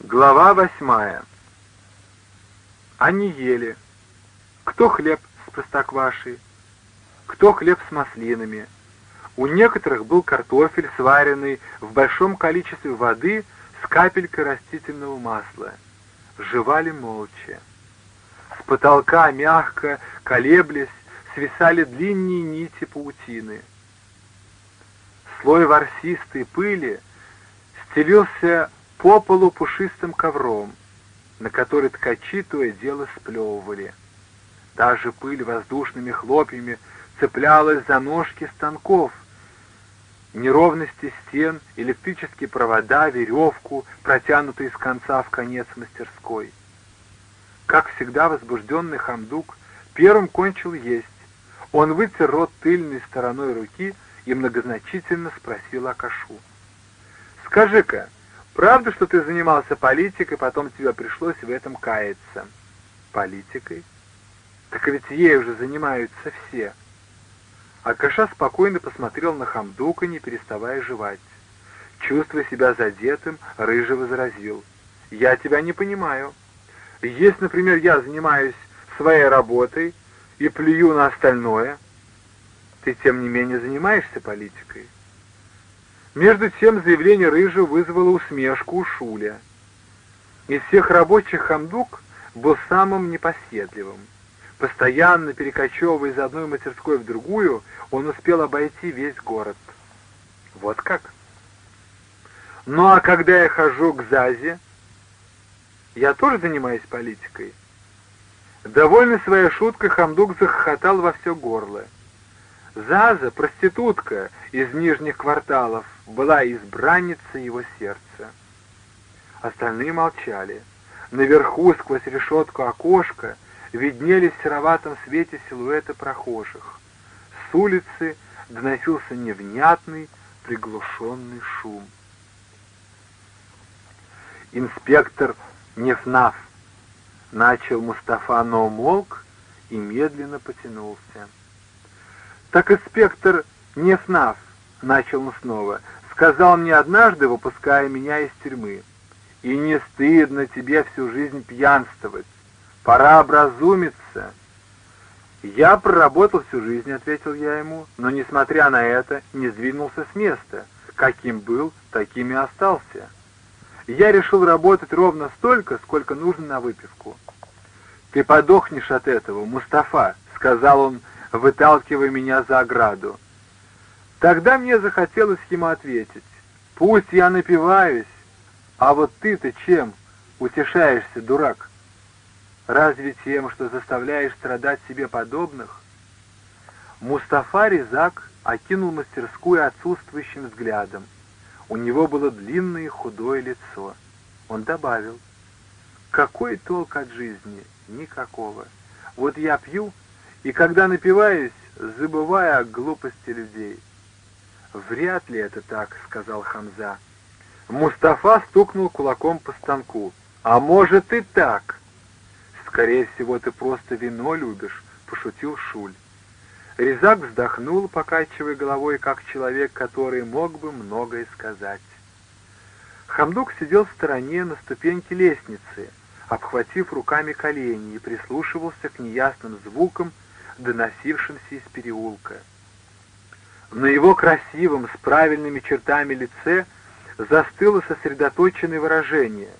Глава восьмая. Они ели. Кто хлеб с простоквашей, кто хлеб с маслинами. У некоторых был картофель, сваренный в большом количестве воды с капелькой растительного масла. Жевали молча. С потолка, мягко колеблясь, свисали длинные нити паутины. Слой ворсистой пыли стелился по полу пушистым ковром, на который ткачи то и дело сплевывали. Даже пыль воздушными хлопьями цеплялась за ножки станков, неровности стен, электрические провода, веревку, протянутые с конца в конец мастерской. Как всегда возбужденный Хамдук первым кончил есть. Он вытер рот тыльной стороной руки и многозначительно спросил Акашу. «Скажи-ка, Правда, что ты занимался политикой, потом тебе пришлось в этом каяться? Политикой? Так ведь ей уже занимаются все. Акаша спокойно посмотрел на Хамдука, не переставая жевать. Чувствуя себя задетым, Рыжий возразил. «Я тебя не понимаю. Если, например, я занимаюсь своей работой и плюю на остальное, ты, тем не менее, занимаешься политикой». Между тем заявление Рыжего вызвало усмешку у Шуля. Из всех рабочих Хамдук был самым непоседливым. Постоянно перекочевывая из одной мастерской в другую, он успел обойти весь город. Вот как? Ну а когда я хожу к Зазе, я тоже занимаюсь политикой. Довольный своей шуткой, Хамдук захохотал во все горло. Заза, проститутка из нижних кварталов, была избранница его сердца. Остальные молчали. Наверху, сквозь решетку окошка, виднелись в сероватом свете силуэты прохожих. С улицы доносился невнятный, приглушенный шум. Инспектор Нефнаф начал Мустафа, но умолк и медленно потянулся. Так инспектор Нефнаф начал он снова, сказал мне однажды, выпуская меня из тюрьмы, «И не стыдно тебе всю жизнь пьянствовать. Пора образумиться». «Я проработал всю жизнь», — ответил я ему, «но, несмотря на это, не сдвинулся с места. Каким был, таким и остался. Я решил работать ровно столько, сколько нужно на выпивку». «Ты подохнешь от этого, Мустафа», — сказал он, выталкивая меня за ограду. Тогда мне захотелось ему ответить, «Пусть я напиваюсь, а вот ты-то чем утешаешься, дурак? Разве тем, что заставляешь страдать себе подобных?» Мустафа Резак окинул мастерскую отсутствующим взглядом. У него было длинное худое лицо. Он добавил, «Какой толк от жизни? Никакого. Вот я пью, и когда напиваюсь, забывая о глупости людей». «Вряд ли это так», — сказал Хамза. Мустафа стукнул кулаком по станку. «А может и так!» «Скорее всего, ты просто вино любишь», — пошутил Шуль. Резак вздохнул, покачивая головой, как человек, который мог бы многое сказать. Хамдук сидел в стороне на ступеньке лестницы, обхватив руками колени и прислушивался к неясным звукам, доносившимся из переулка. На его красивом, с правильными чертами лице застыло сосредоточенное выражение.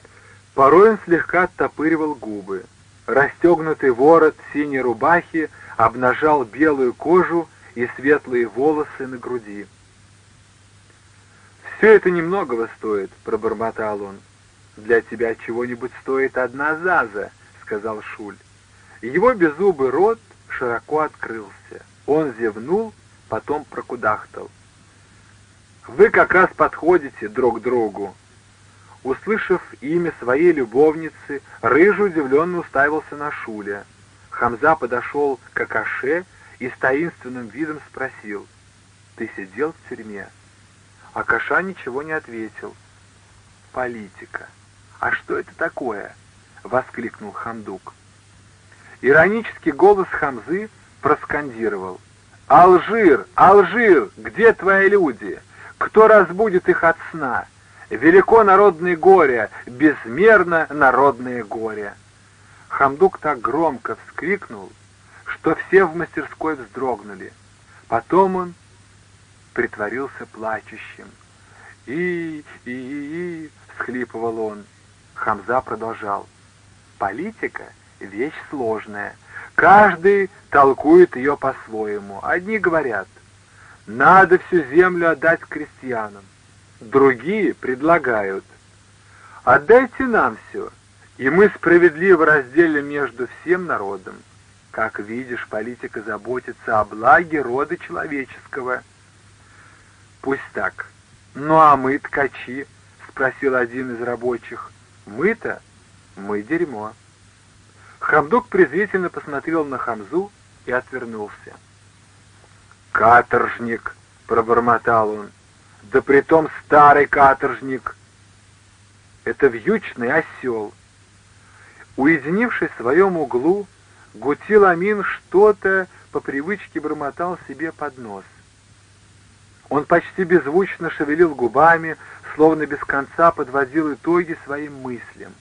Порой он слегка оттопыривал губы. Расстегнутый ворот синей рубахи обнажал белую кожу и светлые волосы на груди. «Все это немногого стоит», — пробормотал он. «Для тебя чего-нибудь стоит одна заза», — сказал Шуль. Его беззубый рот широко открылся. Он зевнул потом прокудахтал. «Вы как раз подходите друг другу». Услышав имя своей любовницы, Рыжий удивленно уставился на Шуля. Хамза подошел к Акаше и с таинственным видом спросил, «Ты сидел в тюрьме?» Акаша ничего не ответил. «Политика. А что это такое?» — воскликнул Хамдук. Иронический голос Хамзы проскандировал. «Алжир! Алжир! Где твои люди? Кто разбудит их от сна? Велико народное горе, безмерно народное горе. Хамдук так громко вскрикнул, что все в мастерской вздрогнули. Потом он притворился плачущим. «И, и, и, и!» — всхлипывал он. Хамза продолжал. «Политика — вещь сложная. Каждый толкует ее по-своему. Одни говорят, надо всю землю отдать крестьянам. Другие предлагают, отдайте нам все, и мы справедливо разделим между всем народом. Как видишь, политика заботится о благе рода человеческого. Пусть так. Ну а мы, ткачи, спросил один из рабочих. Мы-то? Мы дерьмо. Хамдук презрительно посмотрел на Хамзу и отвернулся. «Каторжник!» — пробормотал он. «Да притом старый каторжник!» «Это вьючный осел!» Уединившись в своем углу, Гутил Амин что-то по привычке бормотал себе под нос. Он почти беззвучно шевелил губами, словно без конца подводил итоги своим мыслям.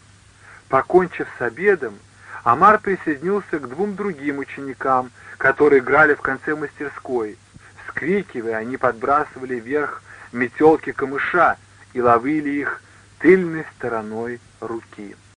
Покончив с обедом, Амар присоединился к двум другим ученикам, которые играли в конце мастерской. Вскрикивая, они подбрасывали вверх метелки камыша и ловили их тыльной стороной руки.